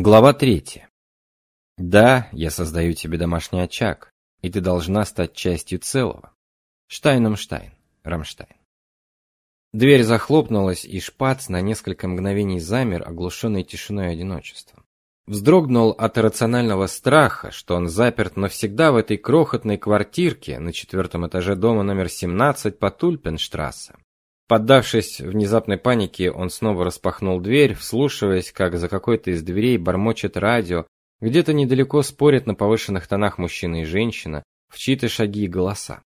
Глава третья. Да, я создаю тебе домашний очаг, и ты должна стать частью целого. Штайном Штайн, Рамштайн. Дверь захлопнулась, и Шпац на несколько мгновений замер, оглушенный тишиной и одиночеством. Вздрогнул от иррационального страха, что он заперт навсегда в этой крохотной квартирке на четвертом этаже дома номер 17 по Тульпенштрассе. Поддавшись внезапной панике, он снова распахнул дверь, вслушиваясь, как за какой-то из дверей бормочет радио, где-то недалеко спорят на повышенных тонах мужчина и женщина, в чьи-то шаги и голоса.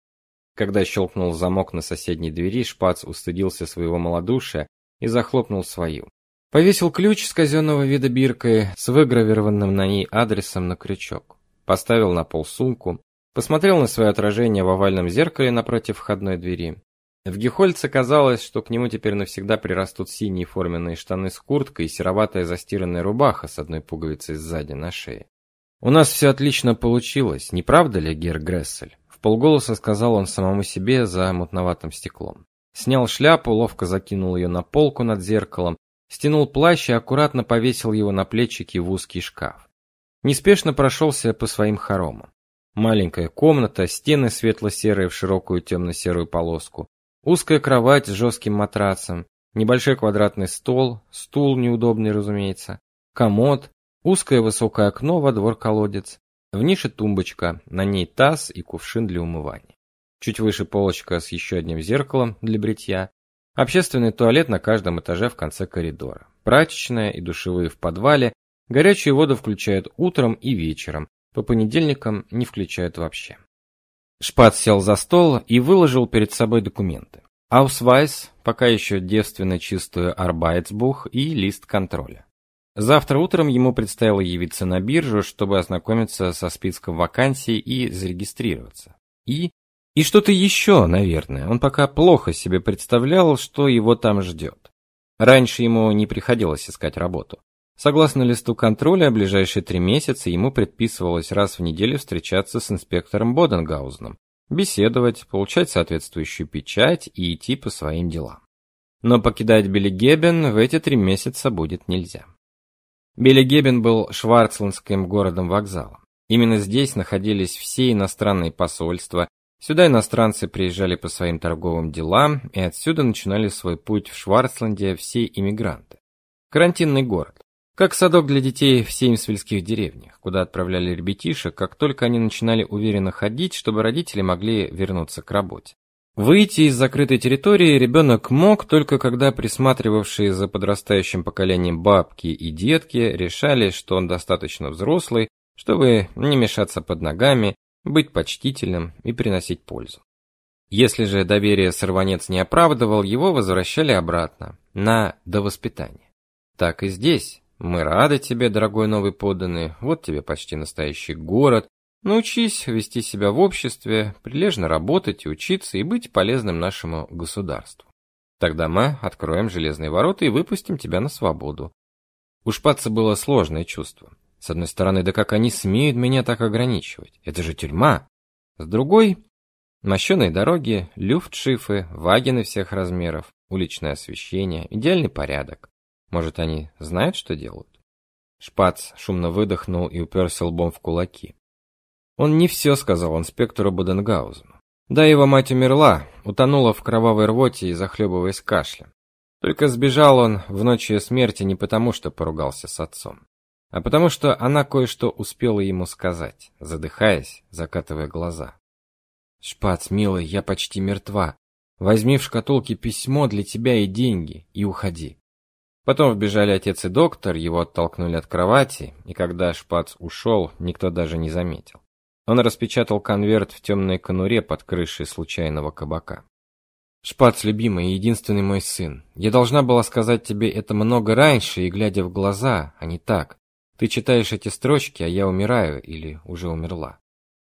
Когда щелкнул замок на соседней двери, Шпац устыдился своего малодушия и захлопнул свою. Повесил ключ с казенного вида биркой с выгравированным на ней адресом на крючок. Поставил на пол сумку, посмотрел на свое отражение в овальном зеркале напротив входной двери в Гехольце казалось, что к нему теперь навсегда прирастут синие форменные штаны с курткой и сероватая застиранная рубаха с одной пуговицей сзади на шее. У нас все отлично получилось, не правда ли, Гер Грессель? В полголоса сказал он самому себе за мутноватым стеклом. Снял шляпу, ловко закинул ее на полку над зеркалом, стянул плащ и аккуратно повесил его на плечики в узкий шкаф. Неспешно прошелся по своим хоромам. Маленькая комната, стены светло-серые в широкую темно-серую полоску, Узкая кровать с жестким матрацем, небольшой квадратный стол, стул неудобный, разумеется, комод, узкое высокое окно во двор-колодец, в нише тумбочка, на ней таз и кувшин для умывания. Чуть выше полочка с еще одним зеркалом для бритья, общественный туалет на каждом этаже в конце коридора, прачечная и душевые в подвале, горячую воду включают утром и вечером, по понедельникам не включают вообще. Шпат сел за стол и выложил перед собой документы. Аусвайс, пока еще девственно чистую Арбайтсбух и лист контроля. Завтра утром ему предстояло явиться на биржу, чтобы ознакомиться со списком вакансий и зарегистрироваться. И и что-то еще, наверное. Он пока плохо себе представлял, что его там ждет. Раньше ему не приходилось искать работу. Согласно листу контроля, ближайшие три месяца ему предписывалось раз в неделю встречаться с инспектором Боденгаузеном, беседовать, получать соответствующую печать и идти по своим делам. Но покидать Белигебен в эти три месяца будет нельзя. Белигебен был шварцландским городом-вокзалом. Именно здесь находились все иностранные посольства, сюда иностранцы приезжали по своим торговым делам, и отсюда начинали свой путь в Шварцланде все иммигранты. Карантинный город. Как садок для детей в сеймсвильских деревнях, куда отправляли ребятишек, как только они начинали уверенно ходить, чтобы родители могли вернуться к работе. Выйти из закрытой территории ребенок мог только когда присматривавшие за подрастающим поколением бабки и детки решали, что он достаточно взрослый, чтобы не мешаться под ногами, быть почтительным и приносить пользу. Если же доверие сорванец не оправдывал, его возвращали обратно, на довоспитание. Так и здесь. Мы рады тебе, дорогой новый подданный. Вот тебе почти настоящий город. Научись вести себя в обществе, прилежно работать и учиться и быть полезным нашему государству. Тогда мы откроем железные ворота и выпустим тебя на свободу. У Шпаца было сложное чувство. С одной стороны, да как они смеют меня так ограничивать? Это же тюрьма. С другой, мощеные дороги, люфтшифы, вагины всех размеров, уличное освещение, идеальный порядок. Может, они знают, что делают? Шпац шумно выдохнул и уперся лбом в кулаки. Он не все сказал инспектору Боденгаузену. Да, его мать умерла, утонула в кровавой рвоте и захлебываясь кашлем. Только сбежал он в ночь ее смерти не потому, что поругался с отцом, а потому что она кое-что успела ему сказать, задыхаясь, закатывая глаза. «Шпац, милый, я почти мертва. Возьми в шкатулке письмо для тебя и деньги, и уходи. Потом вбежали отец и доктор, его оттолкнули от кровати, и когда Шпац ушел, никто даже не заметил. Он распечатал конверт в темной конуре под крышей случайного кабака. «Шпац, любимый, единственный мой сын, я должна была сказать тебе это много раньше и глядя в глаза, а не так. Ты читаешь эти строчки, а я умираю или уже умерла.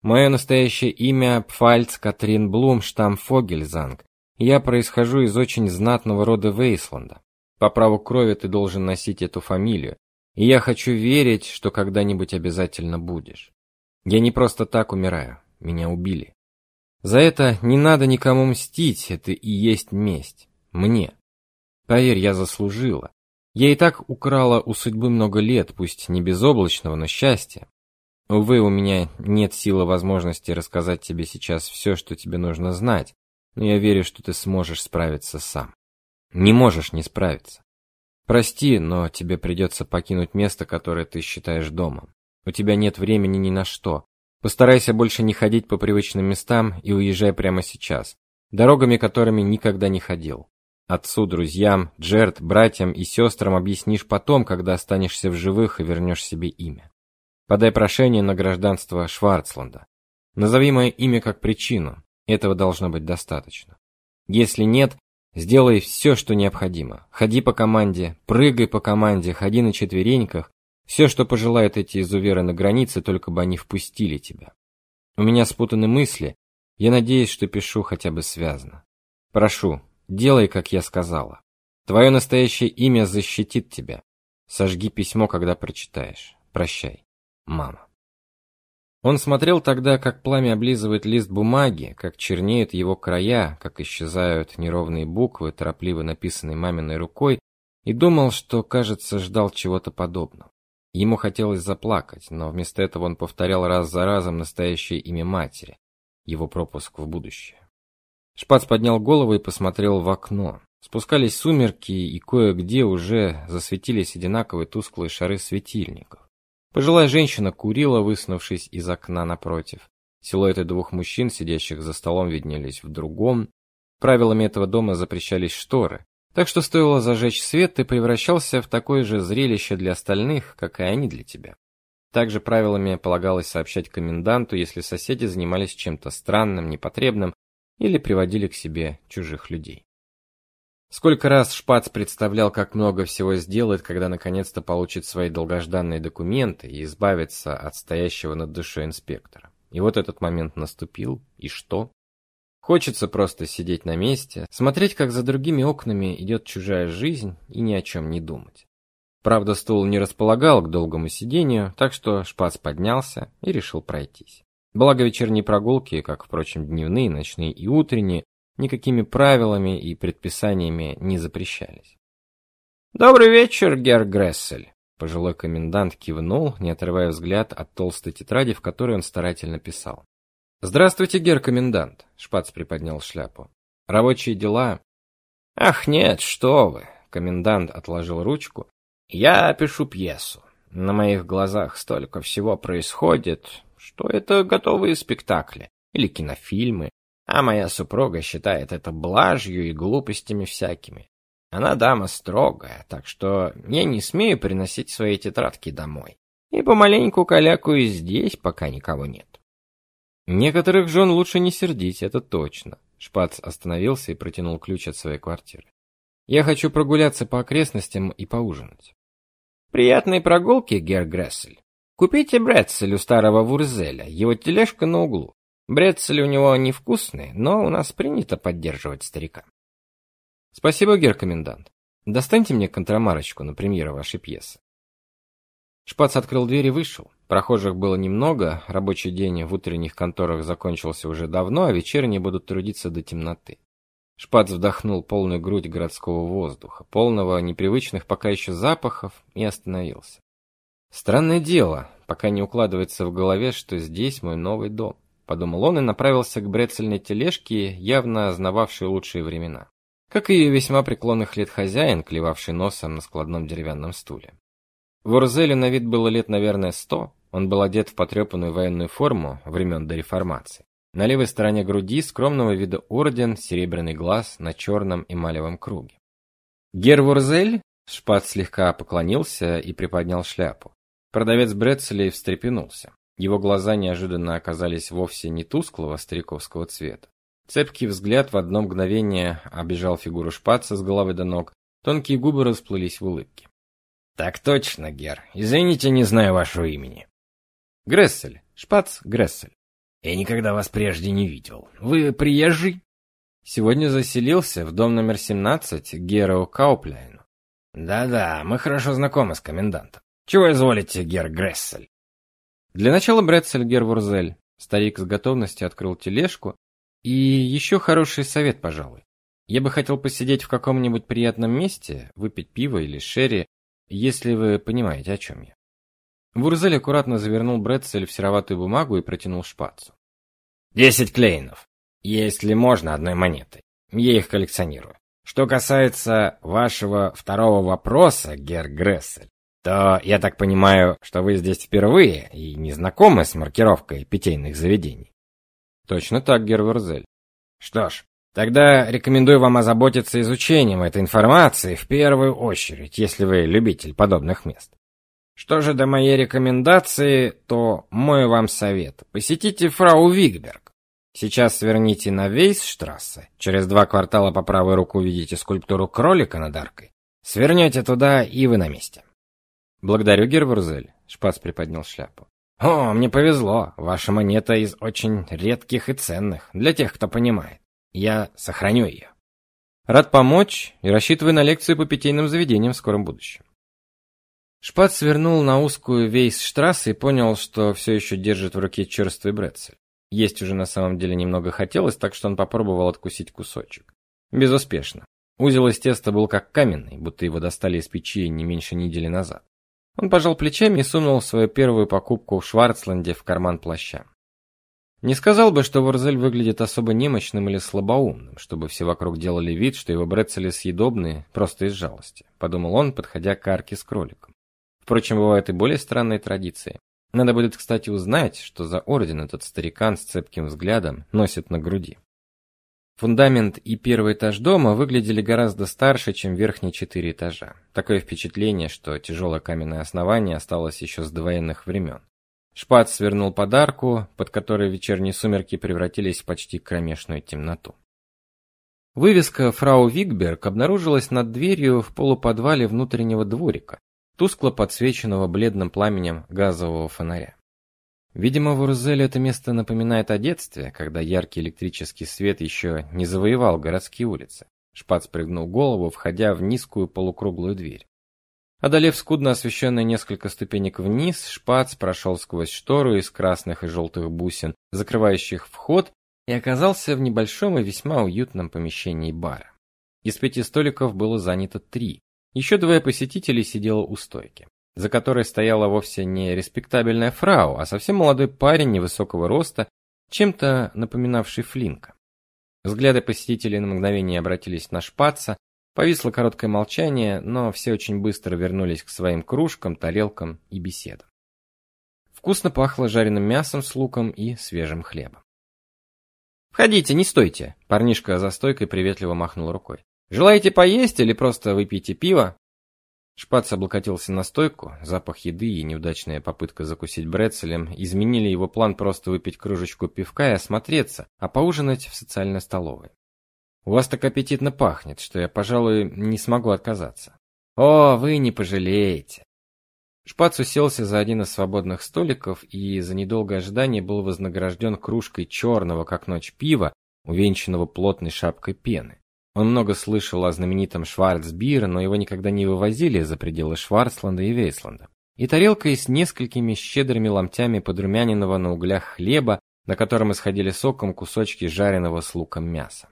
Мое настоящее имя Пфальц Катрин Блумштам Фогельзанг. Я происхожу из очень знатного рода Вейсланда. По праву крови ты должен носить эту фамилию, и я хочу верить, что когда-нибудь обязательно будешь. Я не просто так умираю, меня убили. За это не надо никому мстить, это и есть месть. Мне. Поверь, я заслужила. Я и так украла у судьбы много лет, пусть не безоблачного, но счастья. Увы, у меня нет силы возможности рассказать тебе сейчас все, что тебе нужно знать, но я верю, что ты сможешь справиться сам. Не можешь не справиться. Прости, но тебе придется покинуть место, которое ты считаешь домом. У тебя нет времени ни на что. Постарайся больше не ходить по привычным местам и уезжай прямо сейчас, дорогами, которыми никогда не ходил. Отцу, друзьям, Джерт, братьям и сестрам объяснишь потом, когда останешься в живых и вернешь себе имя. Подай прошение на гражданство Шварцланда. Назови мое имя как причину. Этого должно быть достаточно. Если нет, сделай все, что необходимо. Ходи по команде, прыгай по команде, ходи на четвереньках. Все, что пожелают эти изуверы на границе, только бы они впустили тебя. У меня спутаны мысли. Я надеюсь, что пишу хотя бы связно. Прошу, Делай, как я сказала. Твое настоящее имя защитит тебя. Сожги письмо, когда прочитаешь. Прощай, мама. Он смотрел тогда, как пламя облизывает лист бумаги, как чернеют его края, как исчезают неровные буквы, торопливо написанные маминой рукой, и думал, что, кажется, ждал чего-то подобного. Ему хотелось заплакать, но вместо этого он повторял раз за разом настоящее имя матери, его пропуск в будущее. Шпац поднял голову и посмотрел в окно. Спускались сумерки, и кое-где уже засветились одинаковые тусклые шары светильников. Пожилая женщина курила, высунувшись из окна напротив. Силуэты двух мужчин, сидящих за столом, виднелись в другом. Правилами этого дома запрещались шторы, так что стоило зажечь свет, ты превращался в такое же зрелище для остальных, как и они для тебя. Также правилами полагалось сообщать коменданту, если соседи занимались чем-то странным, непотребным или приводили к себе чужих людей. Сколько раз Шпац представлял, как много всего сделает, когда наконец-то получит свои долгожданные документы и избавится от стоящего над душой инспектора. И вот этот момент наступил, и что? Хочется просто сидеть на месте, смотреть, как за другими окнами идет чужая жизнь и ни о чем не думать. Правда, стул не располагал к долгому сидению, так что Шпац поднялся и решил пройтись. Благо вечерние прогулки, как, впрочем, дневные, ночные и утренние, никакими правилами и предписаниями не запрещались. «Добрый вечер, герр Грессель!» Пожилой комендант кивнул, не отрывая взгляд от толстой тетради, в которой он старательно писал. «Здравствуйте, герр комендант!» Шпац приподнял шляпу. «Рабочие дела?» «Ах, нет, что вы!» Комендант отложил ручку. «Я пишу пьесу. На моих глазах столько всего происходит, что это готовые спектакли или кинофильмы, а моя супруга считает это блажью и глупостями всякими. Она дама строгая, так что я не смею приносить свои тетрадки домой. И помаленьку калякаю здесь, пока никого нет. Некоторых жен лучше не сердить, это точно. Шпац остановился и протянул ключ от своей квартиры. Я хочу прогуляться по окрестностям и поужинать. Приятной прогулки, Гер Грессель. Купите брецель у старого Вурзеля, его тележка на углу. Брецель у него невкусный, но у нас принято поддерживать старика. Спасибо, гер-комендант. Достаньте мне контрамарочку на премьеру вашей пьесы. Шпац открыл дверь и вышел. Прохожих было немного, рабочий день в утренних конторах закончился уже давно, а вечерние будут трудиться до темноты. Шпац вдохнул полную грудь городского воздуха, полного непривычных пока еще запахов, и остановился. Странное дело, пока не укладывается в голове, что здесь мой новый дом. Подумал он и направился к брецельной тележке, явно знававшей лучшие времена. Как и весьма преклонных лет хозяин, клевавший носом на складном деревянном стуле. Ворзелю на вид было лет, наверное, сто. Он был одет в потрепанную военную форму времен до реформации. На левой стороне груди скромного вида орден, серебряный глаз на черном эмалевом круге. Гер Ворзель? Шпат слегка поклонился и приподнял шляпу. Продавец Бретцелей встрепенулся. Его глаза неожиданно оказались вовсе не тусклого стариковского цвета. Цепкий взгляд в одно мгновение обежал фигуру шпаца с головы до ног, тонкие губы расплылись в улыбке. «Так точно, Гер. Извините, не знаю вашего имени». «Грессель. Шпац Грессель». «Я никогда вас прежде не видел. Вы приезжий?» «Сегодня заселился в дом номер 17 Геро Каупляйну». «Да-да, мы хорошо знакомы с комендантом. Чего изволите, гер Грессель? Для начала Бретцель гер Вурзель. Старик с готовностью открыл тележку. И еще хороший совет, пожалуй. Я бы хотел посидеть в каком-нибудь приятном месте, выпить пиво или шерри, если вы понимаете, о чем я. Вурзель аккуратно завернул Бретцель в сероватую бумагу и протянул шпацу. «Десять клейнов. Если можно, одной монетой. Я их коллекционирую. Что касается вашего второго вопроса, Гер Грессель, то я так понимаю, что вы здесь впервые и не знакомы с маркировкой питейных заведений. Точно так, Гер Вурзель. Что ж, Тогда рекомендую вам озаботиться изучением этой информации в первую очередь, если вы любитель подобных мест. Что же до моей рекомендации, то мой вам совет: посетите фрау Вигберг. Сейчас сверните на Вейсштрассе. Через два квартала по правой руку увидите скульптуру кролика над аркой. Свернете туда, и вы на месте. Благодарю, Гервурзель. Шпац приподнял шляпу. О, мне повезло. Ваша монета из очень редких и ценных для тех, кто понимает. Я сохраню ее. Рад помочь и рассчитываю на лекцию по питейным заведениям в скором будущем. Шпат свернул на узкую Вейсштрассе и понял, что все еще держит в руке черствый брецель. Есть уже на самом деле немного хотелось, так что он попробовал откусить кусочек. Безуспешно. Узел из теста был как каменный, будто его достали из печи не меньше недели назад. Он пожал плечами и сунул свою первую покупку в Шварцланде в карман плаща. Не сказал бы, что Ворзель выглядит особо немощным или слабоумным, чтобы все вокруг делали вид, что его брецели съедобные просто из жалости, подумал он, подходя к арке с кроликом. Впрочем, бывают и более странные традиции. Надо будет, кстати, узнать, что за орден этот старикан с цепким взглядом носит на груди. Фундамент и первый этаж дома выглядели гораздо старше, чем верхние четыре этажа. Такое впечатление, что тяжелое каменное основание осталось еще с довоенных времен. Шпац свернул подарку, под которой вечерние сумерки превратились в почти кромешную темноту. Вывеска «Фрау Вигберг» обнаружилась над дверью в полуподвале внутреннего дворика, тускло подсвеченного бледным пламенем газового фонаря. Видимо, в Урзеле это место напоминает о детстве, когда яркий электрический свет еще не завоевал городские улицы. Шпац прыгнул голову, входя в низкую полукруглую дверь. Одолев скудно освещенные несколько ступенек вниз, Шпац прошел сквозь штору из красных и желтых бусин, закрывающих вход, и оказался в небольшом и весьма уютном помещении бара. Из пяти столиков было занято три. Еще двое посетителей сидело у стойки, за которой стояла вовсе не респектабельная фрау, а совсем молодой парень невысокого роста, чем-то напоминавший Флинка. Взгляды посетителей на мгновение обратились на Шпаца, Повисло короткое молчание, но все очень быстро вернулись к своим кружкам, тарелкам и беседам. Вкусно пахло жареным мясом с луком и свежим хлебом. Входите, не стойте, парнишка за стойкой приветливо махнул рукой. Желаете поесть или просто выпейте пиво? Шпац облокотился на стойку. Запах еды и неудачная попытка закусить брецелем изменили его план просто выпить кружечку пивка и осмотреться, а поужинать в социальной столовой. У вас так аппетитно пахнет, что я, пожалуй, не смогу отказаться. О, вы не пожалеете. Шпац уселся за один из свободных столиков и за недолгое ожидание был вознагражден кружкой черного, как ночь, пива, увенчанного плотной шапкой пены. Он много слышал о знаменитом Шварцбире, но его никогда не вывозили за пределы Шварцланда и Вейсланда. И тарелкой с несколькими щедрыми ломтями подрумяненного на углях хлеба, на котором исходили соком кусочки жареного с луком мяса.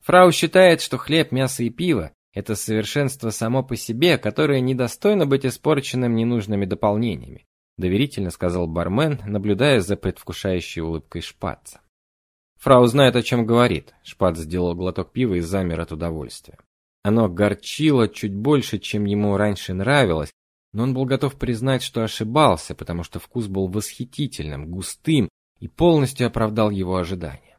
Фрау считает, что хлеб, мясо и пиво это совершенство само по себе, которое недостойно быть испорченным ненужными дополнениями, доверительно сказал бармен, наблюдая за предвкушающей улыбкой Шпаца. Фрау знает, о чем говорит. Шпац сделал глоток пива и замер от удовольствия. Оно горчило чуть больше, чем ему раньше нравилось, но он был готов признать, что ошибался, потому что вкус был восхитительным, густым и полностью оправдал его ожидания.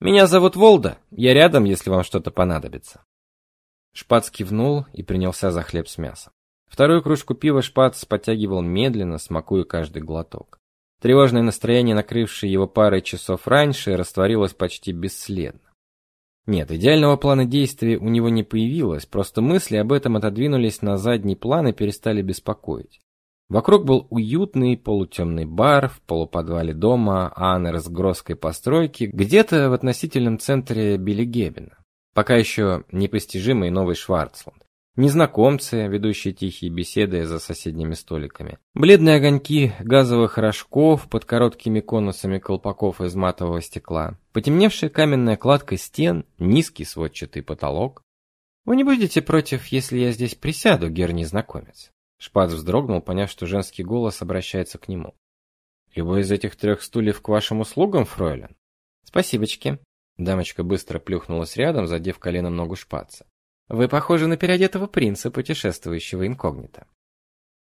Меня зовут Волда. Я рядом, если вам что-то понадобится. Шпац кивнул и принялся за хлеб с мясом. Вторую кружку пива Шпац подтягивал медленно, смакуя каждый глоток. Тревожное настроение, накрывшее его парой часов раньше, растворилось почти бесследно. Нет, идеального плана действий у него не появилось, просто мысли об этом отодвинулись на задний план и перестали беспокоить. Вокруг был уютный полутемный бар в полуподвале дома Аннерсгросской постройки, где-то в относительном центре Биллигебена. Пока еще непостижимый новый Шварцланд. Незнакомцы, ведущие тихие беседы за соседними столиками. Бледные огоньки газовых рожков под короткими конусами колпаков из матового стекла. Потемневшая каменная кладка стен, низкий сводчатый потолок. Вы не будете против, если я здесь присяду, гер-незнакомец? Шпац вздрогнул, поняв, что женский голос обращается к нему. Любой из этих трех стульев к вашим услугам, фройлен? Спасибочки. Дамочка быстро плюхнулась рядом, задев коленом ногу шпаца. Вы похожи на переодетого принца, путешествующего инкогнито.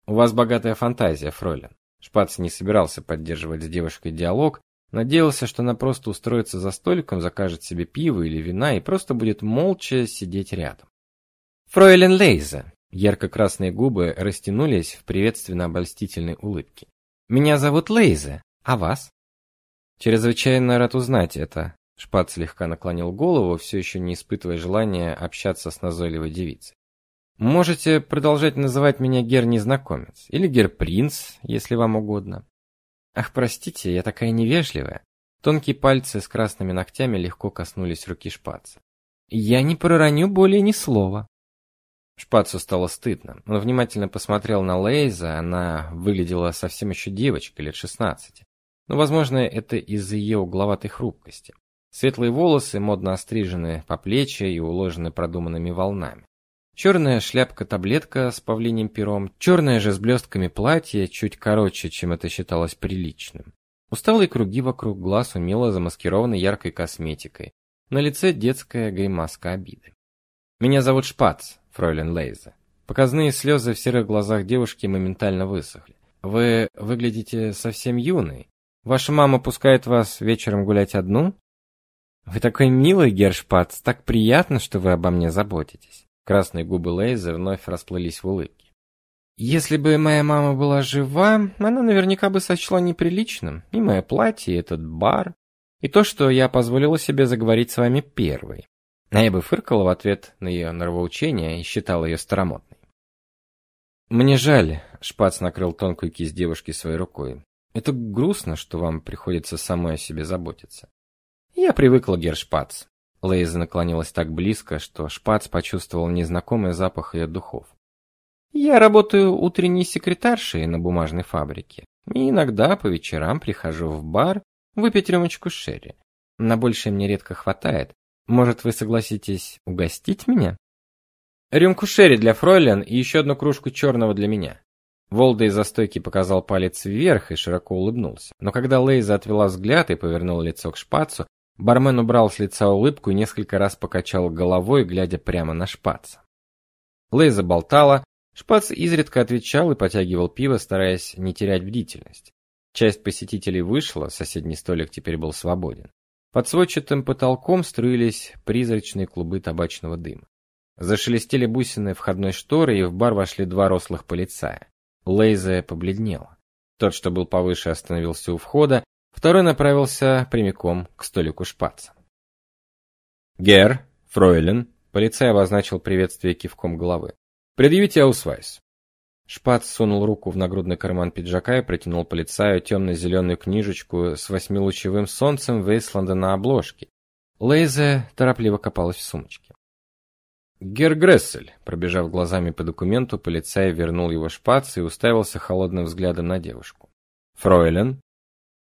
У вас богатая фантазия, фройлен. Шпац не собирался поддерживать с девушкой диалог, надеялся, что она просто устроится за столиком, закажет себе пиво или вина и просто будет молча сидеть рядом. Фройлен Лейза. Ярко-красные губы растянулись в приветственно-обольстительной улыбке. Меня зовут Лейза, а вас? Чрезвычайно рад узнать это, Шпат слегка наклонил голову, все еще не испытывая желания общаться с назойливой девицей. Можете продолжать называть меня Гер-незнакомец или Гер-принц, если вам угодно. Ах, простите, я такая невежливая. Тонкие пальцы с красными ногтями легко коснулись руки Шпаца. Я не пророню более ни слова. Шпацу стало стыдно. Он внимательно посмотрел на Лейза, она выглядела совсем еще девочкой, лет шестнадцати. Но, возможно, это из-за ее угловатой хрупкости. Светлые волосы, модно острижены по плечи и уложены продуманными волнами. Черная шляпка-таблетка с павлиним пером, черное же с блестками платье, чуть короче, чем это считалось приличным. Усталые круги вокруг глаз умело замаскированы яркой косметикой. На лице детская гримаска обиды. Меня зовут Шпац, фройлен Лейзе. Показные слезы в серых глазах девушки моментально высохли. Вы выглядите совсем юной. Ваша мама пускает вас вечером гулять одну? Вы такой милый, Гершпац, так приятно, что вы обо мне заботитесь. Красные губы Лейза вновь расплылись в улыбке. Если бы моя мама была жива, она наверняка бы сочла неприличным и мое платье, и этот бар, и то, что я позволила себе заговорить с вами первой. А я бы фыркала в ответ на ее нравоучение и считала ее старомодной. Мне жаль, Шпац накрыл тонкую кисть девушки своей рукой. Это грустно, что вам приходится самой о себе заботиться. Я привыкла, Гершпац. Лейза наклонилась так близко, что Шпац почувствовал незнакомый запах ее духов. Я работаю утренней секретаршей на бумажной фабрике. И иногда по вечерам прихожу в бар выпить рюмочку шерри. На большее мне редко хватает. Может, вы согласитесь угостить меня? Рюмку шерри для фройлен и еще одну кружку черного для меня. Волда из-за стойки показал палец вверх и широко улыбнулся. Но когда Лейза отвела взгляд и повернула лицо к шпацу, Бармен убрал с лица улыбку и несколько раз покачал головой, глядя прямо на шпаца. Лейза болтала, шпац изредка отвечал и потягивал пиво, стараясь не терять бдительность. Часть посетителей вышла, соседний столик теперь был свободен. Под сводчатым потолком струились призрачные клубы табачного дыма. Зашелестели бусины входной шторы, и в бар вошли два рослых полицая. Лейза побледнела. Тот, что был повыше, остановился у входа, Второй направился прямиком к столику шпаца. «Герр, фройляйн», — полицай обозначил приветствие кивком головы. «Предъявите аусвайс». Шпац сунул руку в нагрудный карман пиджака и протянул полицаю темно-зеленую книжечку с восьмилучевым солнцем Вейсланда на обложке. Лейзе торопливо копалась в сумочке. «Герр Грессель», пробежав глазами по документу, полицай вернул его Шпацу и уставился холодным взглядом на девушку. «Фройляйн»,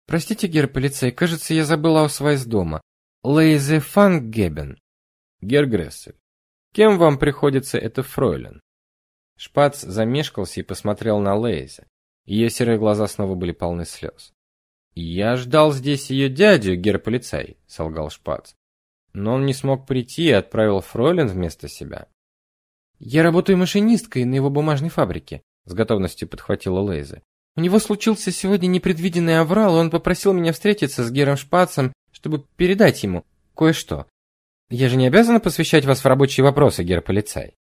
Простите, гер полицей, кажется, я забыла о из дома. Лейзе Фангебен. Гер Грессель. Кем вам приходится это фройлен? Шпац замешкался и посмотрел на Лейзе. Ее серые глаза снова были полны слез. «Я ждал здесь ее дядю, гер-полицай», — солгал Шпац. «Но он не смог прийти и отправил Фройлен вместо себя». «Я работаю машинисткой на его бумажной фабрике», — с готовностью подхватила Лейза. У него случился сегодня непредвиденный аврал, и он попросил меня встретиться с Гером Шпацем, чтобы передать ему кое-что. Я же не обязана посвящать вас в рабочие вопросы, гер-полицай.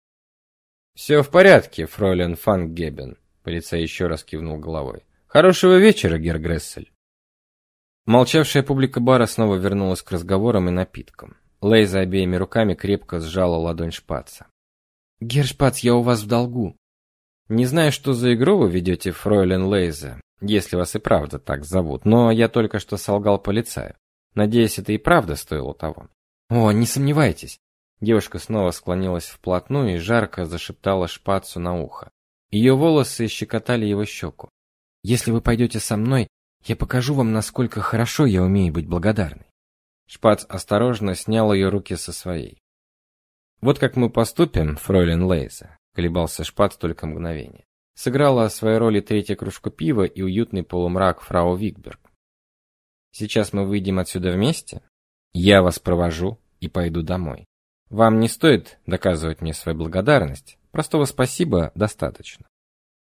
«Все в порядке, фройлен Фангебен, полицай еще раз кивнул головой. Хорошего вечера, гер Грессель. Молчавшая публика бара снова вернулась к разговорам и напиткам. Лейза обеими руками крепко сжала ладонь Шпаца. «Гер Шпац, я у вас в долгу. Не знаю, что за игру вы ведете, фройлен Лейзе, если вас и правда так зовут, но я только что солгал полицаю. Надеюсь, это и правда стоило того. О, не сомневайтесь. Девушка снова склонилась вплотную и жарко зашептала шпацу на ухо. Ее волосы щекотали его щеку. Если вы пойдете со мной, я покажу вам, насколько хорошо я умею быть благодарной. Шпац осторожно снял ее руки со своей. Вот как мы поступим, фройлен Лейза, колебался Шпац только мгновение. Сыграла свою роль и третья кружка пива и уютный полумрак фрау Викберг. Сейчас мы выйдем отсюда вместе. Я вас провожу и пойду домой. Вам не стоит доказывать мне свою благодарность. Простого спасибо достаточно.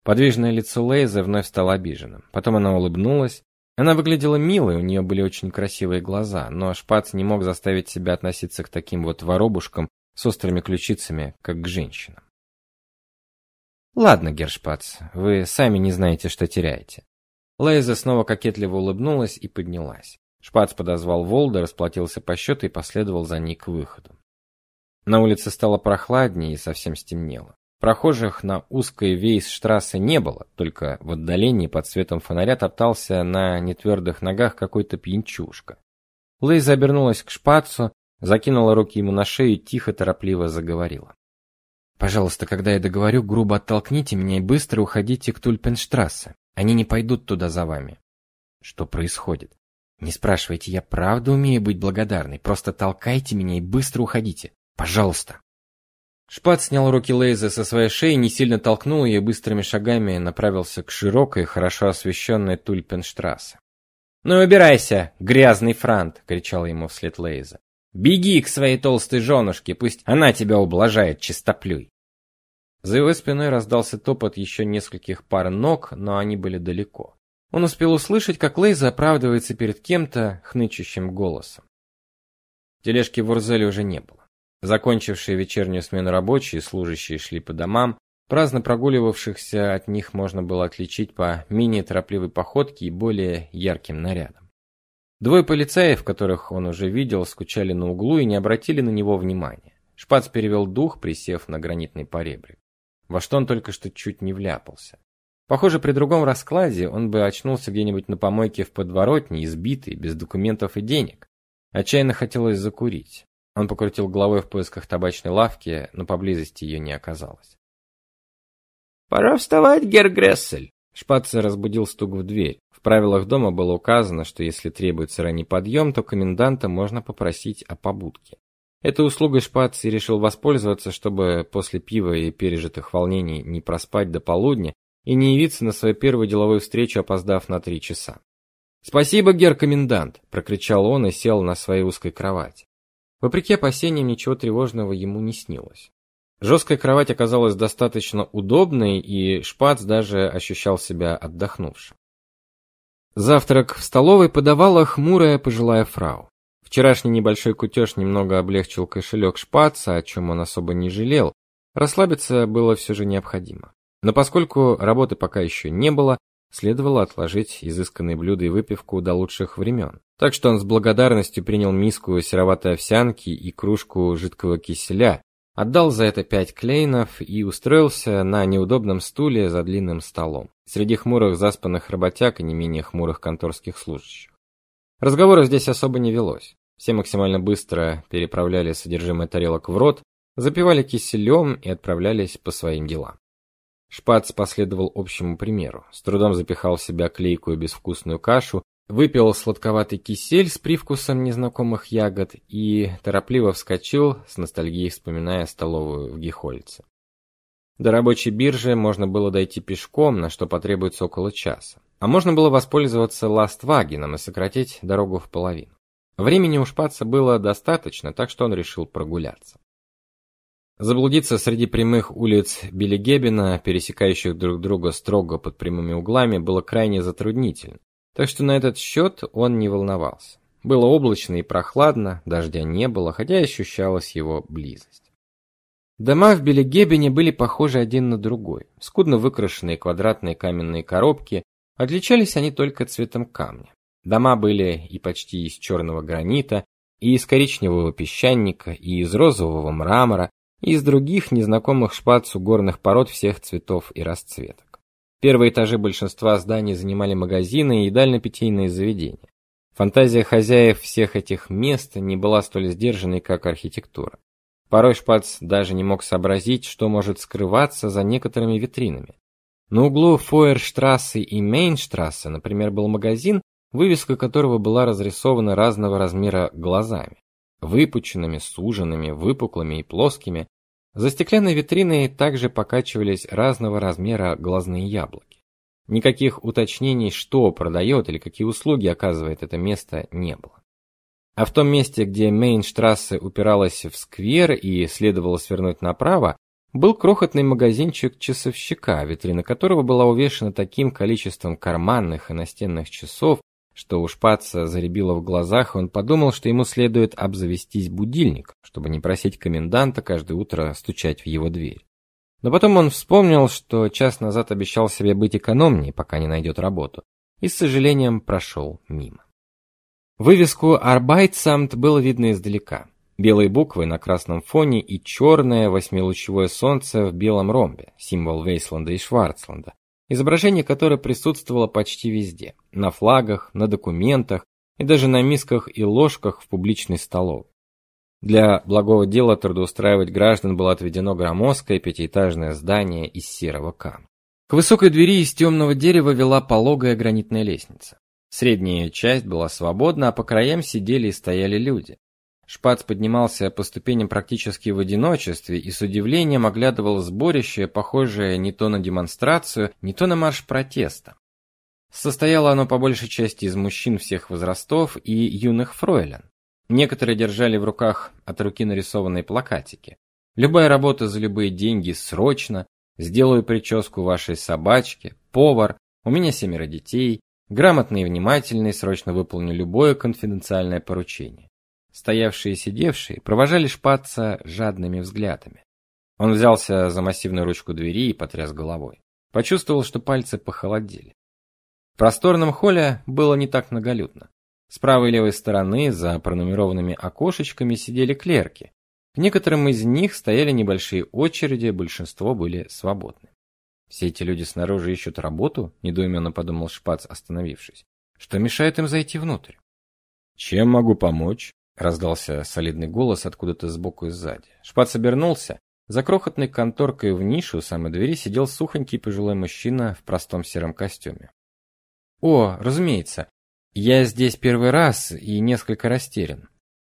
Подвижное лицо Лейзы вновь стало обиженным. Потом она улыбнулась. Она выглядела милой, у нее были очень красивые глаза, но Шпац не мог заставить себя относиться к таким вот воробушкам с острыми ключицами, как к женщинам. Ладно, Гершпац, вы сами не знаете, что теряете. Лейза снова кокетливо улыбнулась и поднялась. Шпац подозвал Волда, расплатился по счету и последовал за ней к выходу. На улице стало прохладнее и совсем стемнело. Прохожих на узкой Вейсштрассе не было, только в отдалении под светом фонаря топтался на нетвердых ногах какой-то пьянчушка. Лейза обернулась к Шпацу, закинула руки ему на шею и тихо, торопливо заговорила. «Пожалуйста, когда я договорю, грубо оттолкните меня и быстро уходите к Тульпенштрассе. Они не пойдут туда за вами». «Что происходит?» «Не спрашивайте, я правда умею быть благодарной. Просто толкайте меня и быстро уходите. Пожалуйста. Шпат снял руки Лейза со своей шеи, не сильно толкнул ее и быстрыми шагами направился к широкой, хорошо освещенной Тульпенштрассе. «Ну убирайся, грязный франт!» — кричал ему вслед Лейза. «Беги к своей толстой женушке, пусть она тебя ублажает, чистоплюй!» За его спиной раздался топот еще нескольких пар ног, но они были далеко. Он успел услышать, как Лейза оправдывается перед кем-то хнычущим голосом. Тележки в Урзеле уже не было. Закончившие вечернюю смену рабочие служащие шли по домам, праздно прогуливавшихся от них можно было отличить по менее торопливой походке и более ярким нарядам. Двое полицаев, которых он уже видел, скучали на углу и не обратили на него внимания. Шпац перевел дух, присев на гранитный поребрик. Во что он только что чуть не вляпался. Похоже, при другом раскладе он бы очнулся где-нибудь на помойке в подворотне, избитый, без документов и денег. Отчаянно хотелось закурить. Он покрутил головой в поисках табачной лавки, но поблизости ее не оказалось. «Пора вставать, Герр Грессель!» Шпатце разбудил стук в дверь. В правилах дома было указано, что если требуется ранний подъем, то коменданта можно попросить о побудке. Этой услугой Шпатце решил воспользоваться, чтобы после пива и пережитых волнений не проспать до полудня и не явиться на свою первую деловую встречу, опоздав на три часа. «Спасибо, гер комендант!» – прокричал он и сел на своей узкой кровати. Вопреки опасениям, ничего тревожного ему не снилось. Жесткая кровать оказалась достаточно удобной, и Шпац даже ощущал себя отдохнувшим. Завтрак в столовой подавала хмурая пожилая фрау. Вчерашний небольшой кутеж немного облегчил кошелек Шпаца, о чем он особо не жалел. Расслабиться было все же необходимо. Но поскольку работы пока еще не было, следовало отложить изысканные блюда и выпивку до лучших времен. Так что он с благодарностью принял миску сероватой овсянки и кружку жидкого киселя, отдал за это пять клейнов и устроился на неудобном стуле за длинным столом, среди хмурых заспанных работяг и не менее хмурых конторских служащих. Разговоров здесь особо не велось. Все максимально быстро переправляли содержимое тарелок в рот, запивали киселем и отправлялись по своим делам. Шпац последовал общему примеру. С трудом запихал в себя клейкую безвкусную кашу, выпил сладковатый кисель с привкусом незнакомых ягод и торопливо вскочил, с ностальгией вспоминая столовую в Гихольце. До рабочей биржи можно было дойти пешком, на что потребуется около часа. А можно было воспользоваться Ластвагеном и сократить дорогу в половину. Времени у Шпаца было достаточно, так что он решил прогуляться. Заблудиться среди прямых улиц Белегебена, пересекающих друг друга строго под прямыми углами, было крайне затруднительно. Так что на этот счет он не волновался. Было облачно и прохладно, дождя не было, хотя ощущалась его близость. Дома в Белегебене были похожи один на другой. Скудно выкрашенные квадратные каменные коробки, отличались они только цветом камня. Дома были и почти из черного гранита, и из коричневого песчаника, и из розового мрамора, и из других незнакомых шпацу горных пород всех цветов и расцветок. Первые этажи большинства зданий занимали магазины и едально-питейные заведения. Фантазия хозяев всех этих мест не была столь сдержанной, как архитектура. Порой Шпац даже не мог сообразить, что может скрываться за некоторыми витринами. На углу Фойерштрассе и Мейнштрассе, например, был магазин, вывеска которого была разрисована разного размера глазами, выпученными, суженными, выпуклыми и плоскими. За стеклянной витриной также покачивались разного размера глазные яблоки. Никаких уточнений, что продает или какие услуги оказывает это место, не было. А в том месте, где Мейнштрассе упиралась в сквер и следовало свернуть направо, был крохотный магазинчик часовщика, витрина которого была увешана таким количеством карманных и настенных часов, что у Шпаца заребило в глазах, он подумал, что ему следует обзавестись будильником, чтобы не просить коменданта каждое утро стучать в его дверь. Но потом он вспомнил, что час назад обещал себе быть экономнее, пока не найдет работу, и с сожалением прошел мимо. Вывеску «Арбайтсамт» было видно издалека. Белые буквы на красном фоне и черное восьмилучевое солнце в белом ромбе, символ Вейсланда и Шварцланда, изображение которой присутствовало почти везде – на флагах, на документах и даже на мисках и ложках в публичной столовой. Для благого дела трудоустраивать граждан было отведено громоздкое пятиэтажное здание из серого камня. К высокой двери из темного дерева вела пологая гранитная лестница. Средняя часть была свободна, а по краям сидели и стояли люди. Шпац поднимался по ступеням практически в одиночестве и с удивлением оглядывал сборище, похожее не то на демонстрацию, не то на марш протеста. Состояло оно по большей части из мужчин всех возрастов и юных фройлен. Некоторые держали в руках от руки нарисованные плакатики. Любая работа за любые деньги срочно, сделаю прическу вашей собачке, повар, у меня семеро детей, Грамотный и внимательный срочно выполню любое конфиденциальное поручение. Стоявшие и сидевшие провожали шпаца жадными взглядами. Он взялся за массивную ручку двери и потряс головой. Почувствовал, что пальцы похолодели. В просторном холле было не так многолюдно. С правой и левой стороны за пронумерованными окошечками сидели клерки. К некоторым из них стояли небольшие очереди, большинство были свободны. Все эти люди снаружи ищут работу, недоуменно подумал Шпац, остановившись. Что мешает им зайти внутрь? Чем могу помочь? Раздался солидный голос откуда-то сбоку и сзади. Шпац обернулся. За крохотной конторкой в нише у самой двери сидел сухонький пожилой мужчина в простом сером костюме. О, разумеется. Я здесь первый раз и несколько растерян.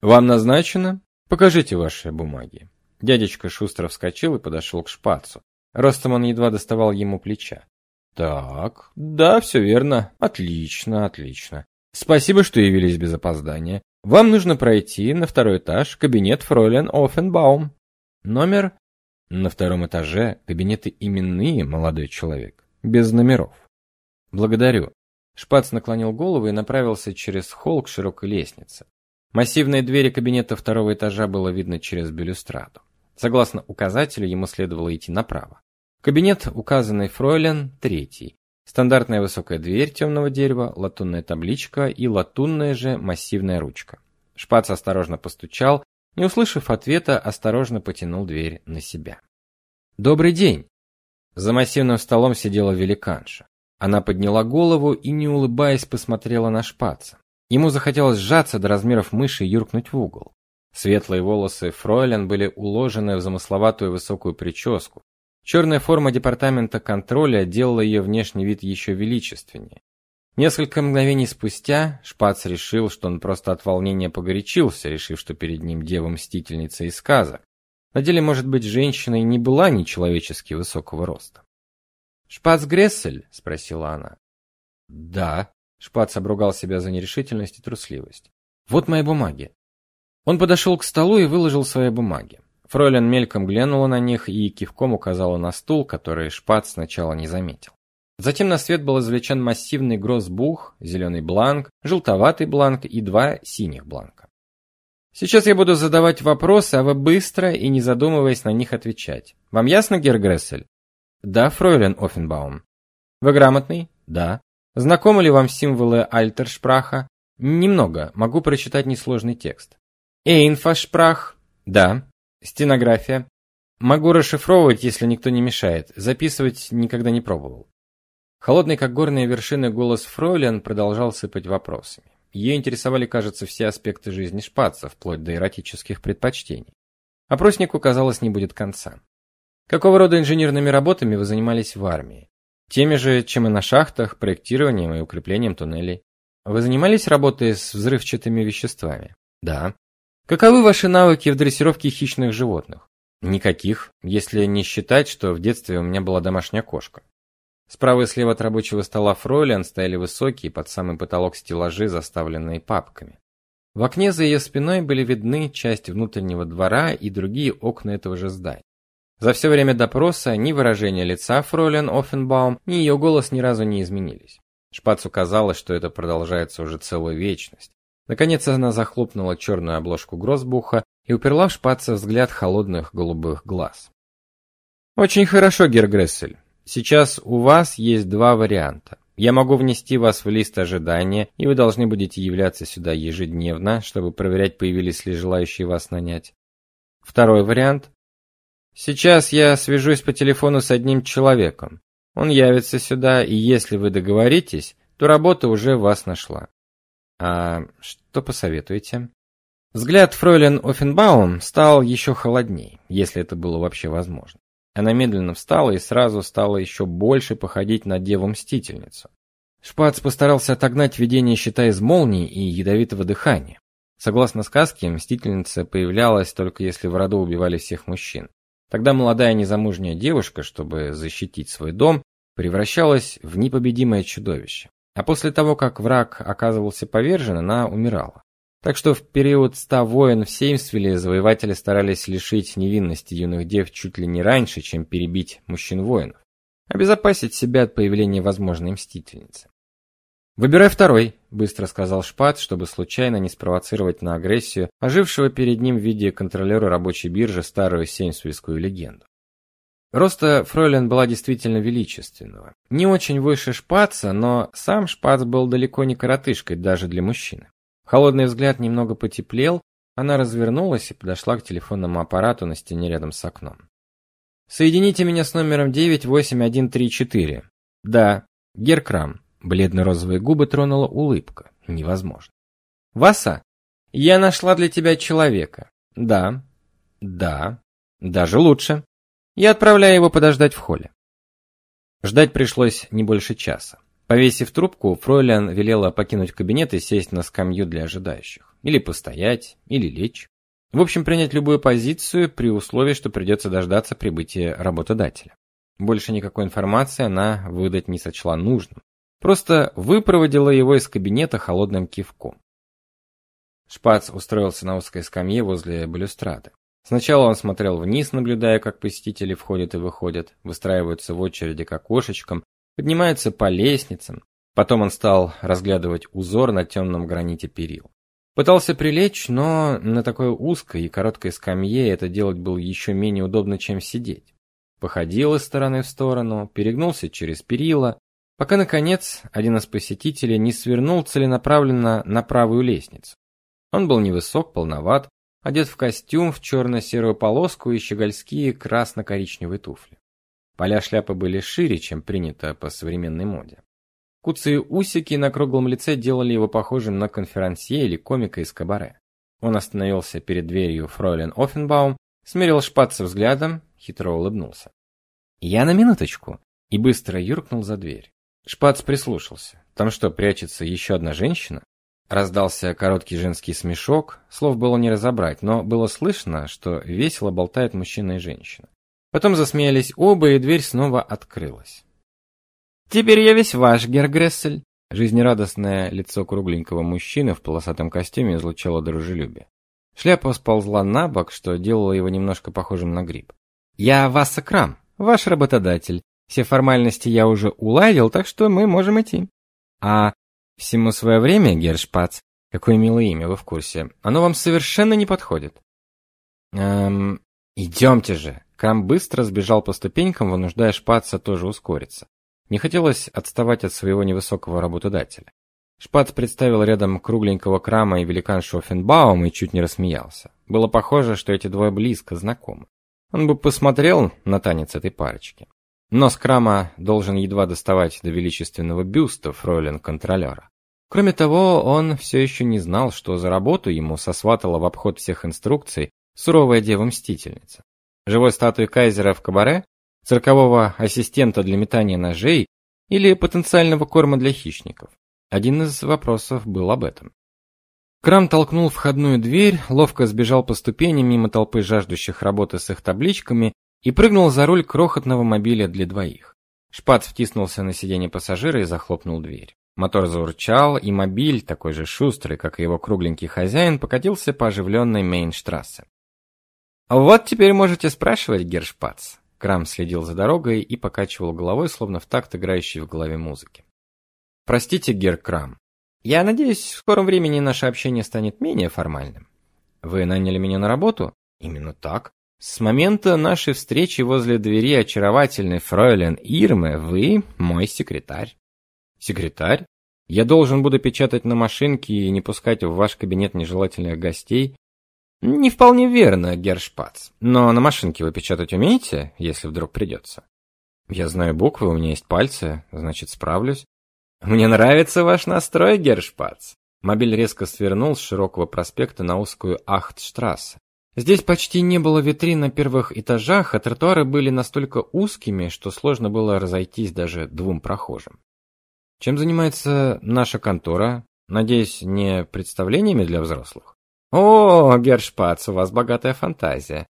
Вам назначено? Покажите ваши бумаги. Дядечка шустро вскочил и подошел к Шпацу. Ростом он едва доставал ему плеча. Так, да, все верно. Отлично, отлично. Спасибо, что явились без опоздания. Вам нужно пройти на второй этаж, кабинет фройлен Оффенбаум. Номер на втором этаже кабинеты именные, молодой человек, без номеров. Благодарю. Шпац наклонил голову и направился через холл к широкой лестнице. Массивные двери кабинета второго этажа было видно через балюстраду. Согласно указателю, ему следовало идти направо. Кабинет, указанный Фройлен, третий. Стандартная высокая дверь темного дерева, латунная табличка и латунная же массивная ручка. Шпац осторожно постучал, не услышав ответа, осторожно потянул дверь на себя. Добрый день. За массивным столом сидела великанша. Она подняла голову и не улыбаясь посмотрела на Шпаца. Ему захотелось сжаться до размеров мыши и юркнуть в угол. Светлые волосы Фройлен были уложены в замысловатую высокую прическу. Черная форма департамента контроля делала ее внешний вид еще величественнее. Несколько мгновений спустя Шпац решил, что он просто от волнения погорячился, решив, что перед ним дева-мстительница из сказок. На деле, может быть, женщина и не была нечеловечески высокого роста. «Шпац Грессель?» – спросила она. «Да». Шпац обругал себя за нерешительность и трусливость. «Вот мои бумаги. Он подошел к столу и выложил свои бумаги. Фройлен мельком глянула на них и кивком указала на стул, который Шпац сначала не заметил. Затем на свет был извлечен массивный гроссбух, зеленый бланк, желтоватый бланк и два синих бланка. Сейчас я буду задавать вопросы, а вы быстро и не задумываясь на них отвечать. Вам ясно, Герр Грессель? Да, Фройлен Оффенбаум. Вы грамотный? Да. Знакомы ли вам символы Альтершпраха? Немного, могу прочитать несложный текст. Эйнфашпрах. Да. Стенография. Могу расшифровывать, если никто не мешает. Записывать никогда не пробовал. Холодный, как горные вершины, голос Фройлен продолжал сыпать вопросами. Ее интересовали, кажется, все аспекты жизни Шпаца, вплоть до эротических предпочтений. Опроснику, казалось, не будет конца. Какого рода инженерными работами вы занимались в армии? Теми же, чем и на шахтах, проектированием и укреплением туннелей. Вы занимались работой с взрывчатыми веществами? Да. Каковы ваши навыки в дрессировке хищных животных? Никаких, если не считать, что в детстве у меня была домашняя кошка. Справа и слева от рабочего стола Фройлен стояли высокие под самый потолок стеллажи, заставленные папками. В окне за ее спиной были видны часть внутреннего двора и другие окна этого же здания. За все время допроса ни выражение лица Фройлен Оффенбаум, ни ее голос ни разу не изменились. Шпацу казалось, что это продолжается уже целую вечность. Наконец она захлопнула черную обложку Гроссбуха и уперла в Шпаца взгляд холодных голубых глаз. Очень хорошо, Гергрессель. Сейчас у вас есть два варианта. Я могу внести вас в лист ожидания, и вы должны будете являться сюда ежедневно, чтобы проверять, появились ли желающие вас нанять. Второй вариант Сейчас я свяжусь по телефону с одним человеком. Он явится сюда, и если вы договоритесь, то работа уже вас нашла. А что посоветуете? Взгляд фройлен Оффенбаум стал еще холодней, если это было вообще возможно. Она медленно встала и сразу стала еще больше походить на деву-мстительницу. Шпац постарался отогнать видение щита из молний и ядовитого дыхания. Согласно сказке, мстительница появлялась только если в роду убивали всех мужчин. Тогда молодая незамужняя девушка, чтобы защитить свой дом, превращалась в непобедимое чудовище. А после того, как враг оказывался повержен, она умирала. Так что в период ста войн в Сеймсвилле завоеватели старались лишить невинности юных дев чуть ли не раньше, чем перебить мужчин-воинов, обезопасить себя от появления возможной мстительницы. Выбирай второй, быстро сказал Шпат, чтобы случайно не спровоцировать на агрессию ожившего перед ним в виде контролера рабочей биржи старую сеймсвильскую легенду. Роста Фройлен была действительно величественного. Не очень выше Шпаца, но сам Шпац был далеко не коротышкой даже для мужчины. Холодный взгляд немного потеплел, она развернулась и подошла к телефонному аппарату на стене рядом с окном. Соедините меня с номером 98134. Да, Геркрам. Бледно-розовые губы тронула улыбка. Невозможно. Васа, я нашла для тебя человека. Да. Да. Даже лучше. Я отправляю его подождать в холле. Ждать пришлось не больше часа. Повесив трубку, Фройлен велела покинуть кабинет и сесть на скамью для ожидающих. Или постоять, или лечь. В общем, принять любую позицию при условии, что придется дождаться прибытия работодателя. Больше никакой информации она выдать не сочла нужным. Просто выпроводила его из кабинета холодным кивком. Шпац устроился на узкой скамье возле балюстрады. Сначала он смотрел вниз, наблюдая, как посетители входят и выходят, выстраиваются в очереди к окошечкам, поднимаются по лестницам. Потом он стал разглядывать узор на темном граните перил. Пытался прилечь, но на такой узкой и короткой скамье это делать было еще менее удобно, чем сидеть. Походил из стороны в сторону, перегнулся через перила, пока наконец один из посетителей не свернул целенаправленно на правую лестницу. Он был невысок, полноват, одет в костюм в черно серую полоску и щегольские красно-коричневые туфли. Поля шляпы были шире, чем принято по современной моде. Куцые усики на круглом лице делали его похожим на конферансье или комика из кабаре. Он остановился перед дверью фройлен Оффенбаум, смерил шпаца взглядом, хитро улыбнулся. "Я на минуточку" и быстро юркнул за дверь. Шпац прислушался. Там что, прячется еще одна женщина? Раздался короткий женский смешок, слов было не разобрать, но было слышно, что весело болтают мужчина и женщина. Потом засмеялись оба, и дверь снова открылась. «Теперь я весь ваш, Гергрессель!» Жизнерадостное лицо кругленького мужчины в полосатом костюме излучало дружелюбие. Шляпа сползла на бок, что делало его немножко похожим на гриб. «Я Васса Крам, ваш работодатель. Все формальности я уже уладил, так что мы можем идти. А всему свое время, Гершпац, какое милое имя, вы в курсе. Оно вам совершенно не подходит. Эм, идемте же. Крам быстро сбежал по ступенькам, вынуждая Шпаца тоже ускориться. Не хотелось отставать от своего невысокого работодателя. Шпац представил рядом кругленького Крама и великаншу Оффенбаум и чуть не рассмеялся. Было похоже, что эти двое близко знакомы. Он бы посмотрел на танец этой парочки. Нос Крама должен едва доставать до величественного бюста фройлен-контролера. Кроме того, он все еще не знал, что за работу ему сосватала в обход всех инструкций суровая дева-мстительница. Живой статуей кайзера в кабаре, циркового ассистента для метания ножей или потенциального корма для хищников. Один из вопросов был об этом. Крам толкнул входную дверь, ловко сбежал по ступеням мимо толпы жаждущих работы с их табличками и прыгнул за руль крохотного мобиля для двоих. Шпац втиснулся на сиденье пассажира и захлопнул дверь. Мотор заурчал, и мобиль, такой же шустрый, как и его кругленький хозяин, покатился по оживленной Мейнштрассе. «Вот теперь можете спрашивать, Гершпац». Крам следил за дорогой и покачивал головой, словно в такт играющей в голове музыки. «Простите, Гер Крам. Я надеюсь, в скором времени наше общение станет менее формальным. Вы наняли меня на работу? Именно так. С момента нашей встречи возле двери очаровательной фройлен Ирмы вы мой секретарь. Секретарь? Я должен буду печатать на машинке и не пускать в ваш кабинет нежелательных гостей? Не вполне верно, Гершпац. Но на машинке вы печатать умеете, если вдруг придется? Я знаю буквы, у меня есть пальцы, значит, справлюсь. Мне нравится ваш настрой, Гершпац. Мобиль резко свернул с широкого проспекта на узкую Ахтштрассе. Здесь почти не было витрин на первых этажах, а тротуары были настолько узкими, что сложно было разойтись даже двум прохожим. Чем занимается наша контора? Надеюсь, не представлениями для взрослых? О, Гершпац, у вас богатая фантазия.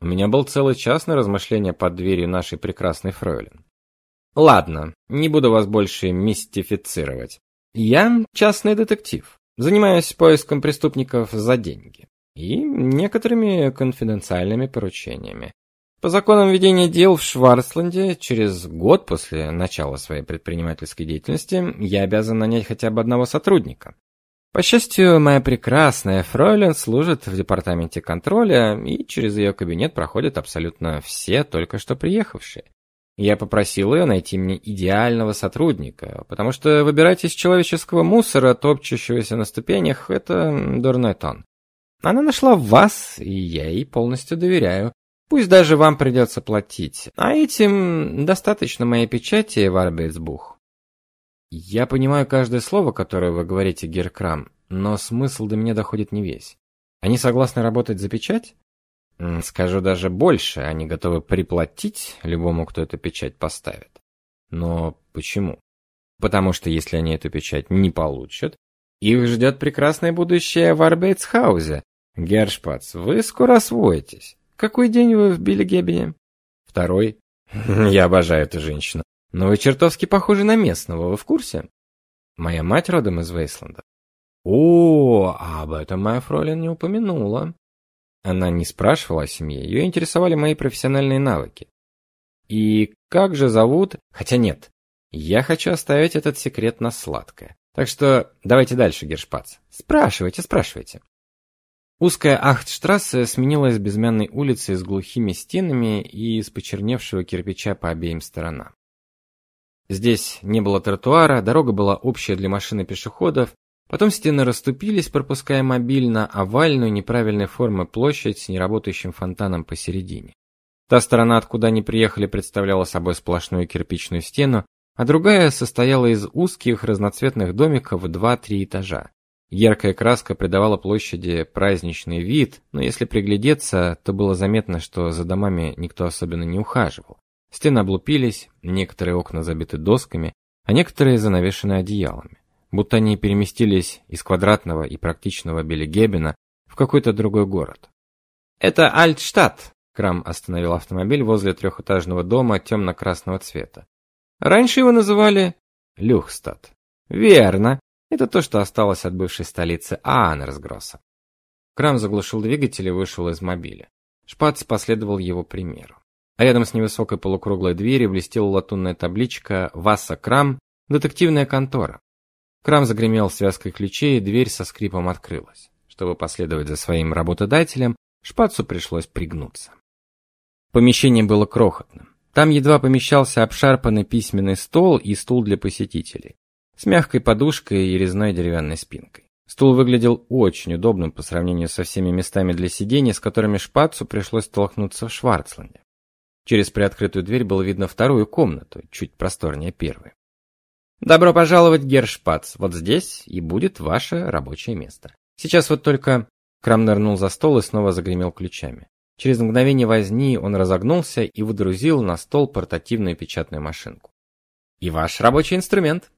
У меня был целый час на размышления под дверью нашей прекрасной фройлен. Ладно, не буду вас больше мистифицировать. Я частный детектив. Занимаюсь поиском преступников за деньги и некоторыми конфиденциальными поручениями. По законам ведения дел в Шварцланде, через год после начала своей предпринимательской деятельности, я обязан нанять хотя бы одного сотрудника. По счастью, моя прекрасная Фройлен служит в департаменте контроля, и через ее кабинет проходят абсолютно все только что приехавшие. Я попросил ее найти мне идеального сотрудника, потому что выбирать из человеческого мусора, топчущегося на ступенях, это дурной тон. Она нашла вас, и я ей полностью доверяю. Пусть даже вам придется платить. А этим достаточно моей печати в Арбейцбух. Я понимаю каждое слово, которое вы говорите, Геркрам, но смысл до меня доходит не весь. Они согласны работать за печать? Скажу даже больше, они готовы приплатить любому, кто эту печать поставит. Но почему? Потому что если они эту печать не получат, их ждет прекрасное будущее в Арбейтсхаузе, Гершпац, вы скоро освоитесь. Какой день вы в Биллигебене? Второй. Я обожаю эту женщину. Но вы чертовски похожи на местного, вы в курсе? Моя мать родом из Вейсланда. О, об этом моя фролин не упомянула. Она не спрашивала о семье, ее интересовали мои профессиональные навыки. И как же зовут? Хотя нет. Я хочу оставить этот секрет на сладкое. Так что давайте дальше, Гершпац. Спрашивайте, спрашивайте. Узкая Ахтштрассе сменилась безымянной улицей с глухими стенами и из почерневшего кирпича по обеим сторонам. Здесь не было тротуара, дорога была общая для машин и пешеходов, потом стены расступились, пропуская мобиль на овальную неправильной формы площадь с неработающим фонтаном посередине. Та сторона, откуда они приехали, представляла собой сплошную кирпичную стену, а другая состояла из узких разноцветных домиков в два-три этажа. Яркая краска придавала площади праздничный вид, но если приглядеться, то было заметно, что за домами никто особенно не ухаживал. Стены облупились, некоторые окна забиты досками, а некоторые занавешены одеялами, будто они переместились из квадратного и практичного Белегебена в какой-то другой город. «Это Альтштадт!» Крам остановил автомобиль возле трехэтажного дома темно-красного цвета. «Раньше его называли Люхстад». «Верно. Это то, что осталось от бывшей столицы Аанерсгросса. Крам заглушил двигатель и вышел из мобиля. Шпац последовал его примеру. А рядом с невысокой полукруглой дверью блестела латунная табличка «Васса Крам. Детективная контора». Крам загремел связкой ключей, и дверь со скрипом открылась. Чтобы последовать за своим работодателем, Шпацу пришлось пригнуться. Помещение было крохотным. Там едва помещался обшарпанный письменный стол и стул для посетителей с мягкой подушкой и резной деревянной спинкой. Стул выглядел очень удобным по сравнению со всеми местами для сидения, с которыми Шпацу пришлось столкнуться в Шварцланде. Через приоткрытую дверь было видно вторую комнату, чуть просторнее первой. Добро пожаловать, Герр Шпац. Вот здесь и будет ваше рабочее место. Сейчас вот только Крам нырнул за стол и снова загремел ключами. Через мгновение возни он разогнулся и выдрузил на стол портативную печатную машинку. «И ваш рабочий инструмент!»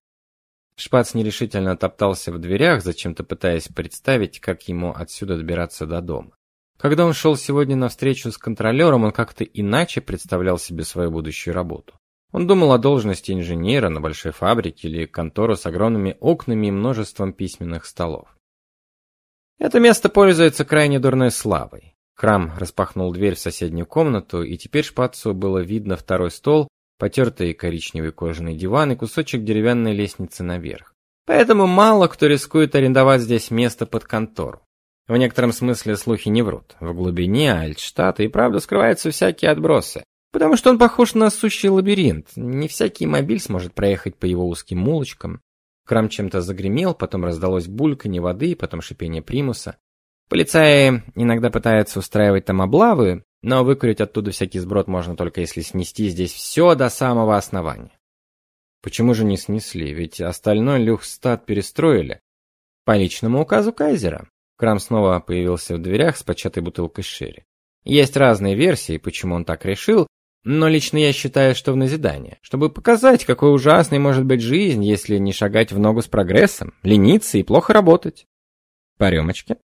Шпац нерешительно топтался в дверях, зачем-то пытаясь представить, как ему отсюда добираться до дома. Когда он шел сегодня на встречу с контролером, он как-то иначе представлял себе свою будущую работу. Он думал о должности инженера на большой фабрике или контору с огромными окнами и множеством письменных столов. Это место пользуется крайне дурной славой. Храм распахнул дверь в соседнюю комнату, и теперь Шпацу было видно второй стол, потертый коричневый кожаный диван и кусочек деревянной лестницы наверх. Поэтому мало кто рискует арендовать здесь место под контору. В некотором смысле слухи не врут. В глубине Альтштата и правда скрываются всякие отбросы. Потому что он похож на сущий лабиринт. Не всякий мобиль сможет проехать по его узким улочкам. Крам чем-то загремел, потом раздалось бульканье воды, потом шипение примуса. Полицаи иногда пытаются устраивать там облавы, но выкурить оттуда всякий сброд можно только если снести здесь все до самого основания. Почему же не снесли? Ведь остальной Люхстад перестроили. По личному указу Кайзера. Крам снова появился в дверях с початой бутылкой шерри. Есть разные версии, почему он так решил, но лично я считаю, что в назидание, чтобы показать, какой ужасной может быть жизнь, если не шагать в ногу с прогрессом, лениться и плохо работать. По рюмочке?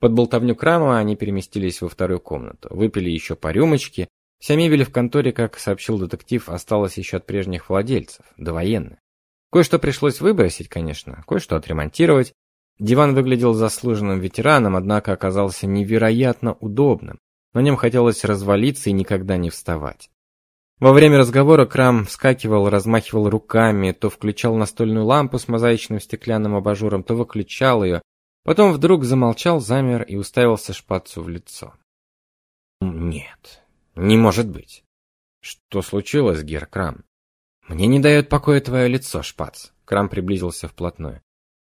Под болтовню крама они переместились во вторую комнату, выпили еще по рюмочке. Вся мебель в конторе, как сообщил детектив, осталась еще от прежних владельцев, довоенная. Кое-что пришлось выбросить, конечно, кое-что отремонтировать. Диван выглядел заслуженным ветераном, однако оказался невероятно удобным. На нем хотелось развалиться и никогда не вставать. Во время разговора Крам вскакивал, размахивал руками, то включал настольную лампу с мозаичным стеклянным абажуром, то выключал ее, Потом вдруг замолчал, замер и уставился Шпацу в лицо. Нет, не может быть. Что случилось, Гер Крам? Мне не дает покоя твое лицо, Шпац. Крам приблизился вплотную.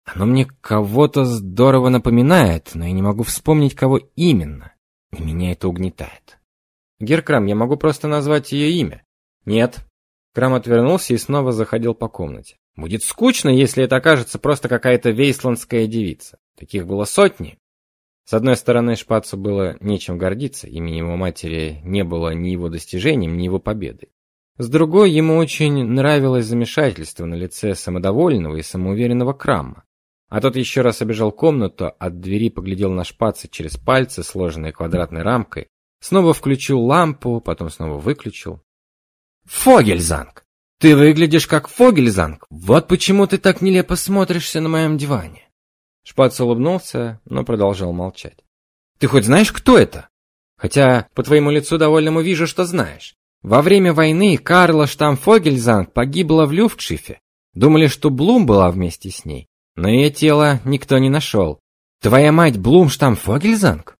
Оно мне кого-то здорово напоминает, но я не могу вспомнить, кого именно. И меня это угнетает. Геркрам, я могу просто назвать ее имя. Нет. Крам отвернулся и снова заходил по комнате. Будет скучно, если это окажется просто какая-то вейсландская девица. Таких было сотни. С одной стороны, Шпацу было нечем гордиться, имени его матери не было ни его достижением, ни его победой. С другой, ему очень нравилось замешательство на лице самодовольного и самоуверенного Крама. А тот еще раз обежал комнату, от двери поглядел на Шпаца через пальцы, сложенные квадратной рамкой, снова включил лампу, потом снова выключил. «Фогельзанг! Ты выглядишь как Фогельзанг! Вот почему ты так нелепо смотришься на моем диване!» Шпац улыбнулся, но продолжал молчать. Ты хоть знаешь, кто это? Хотя по твоему лицу довольному вижу, что знаешь. Во время войны Карла Штамфогельзанг погибла в Люфтшифе. Думали, что Блум была вместе с ней, но ее тело никто не нашел. Твоя мать Блум Штамфогельзанг?